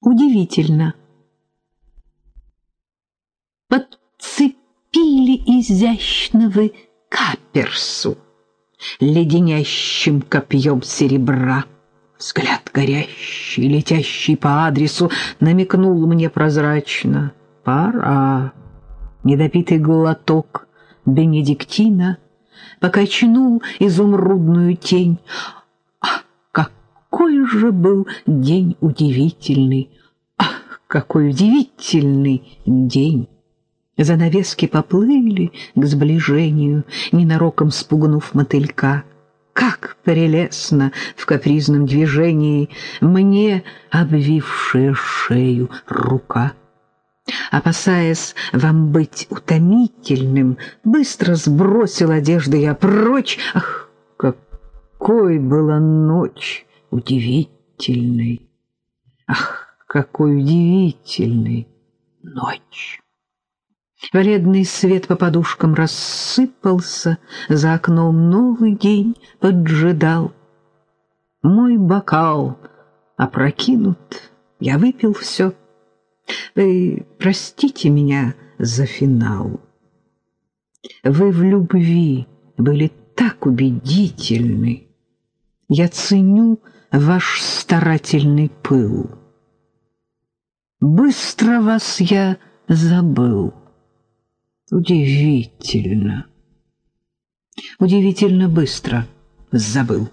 Удивительно. Подцепили изящного каперсу леденящим копьем серебра. Взгляд горящий, летящий по адресу, намекнул мне прозрачно. Пора. Недопитый глоток бенедиктина покачнул изумрудную тень. Какой же был день удивительный! Ах, какой удивительный день! Занавески поплыли к сближению, ненароком спугнув мотылька. Как прелестно в капризном движении мне обвившая шею рука. Опасаясь вам быть утомительным, быстро сбросил одежды я прочь. Ах, какой была ночь удивительной! Ах, какой удивительной ночь! Вредный свет по подушкам рассыпался, за окном новый день поджидал. Мой бокал опрокинут, я выпил все. Вы простите меня за финал. Вы в любви были так убедительны. Я ценю ваш старательный пыл. Быстро вас я забыл. Удивительно. Удивительно быстро забыл.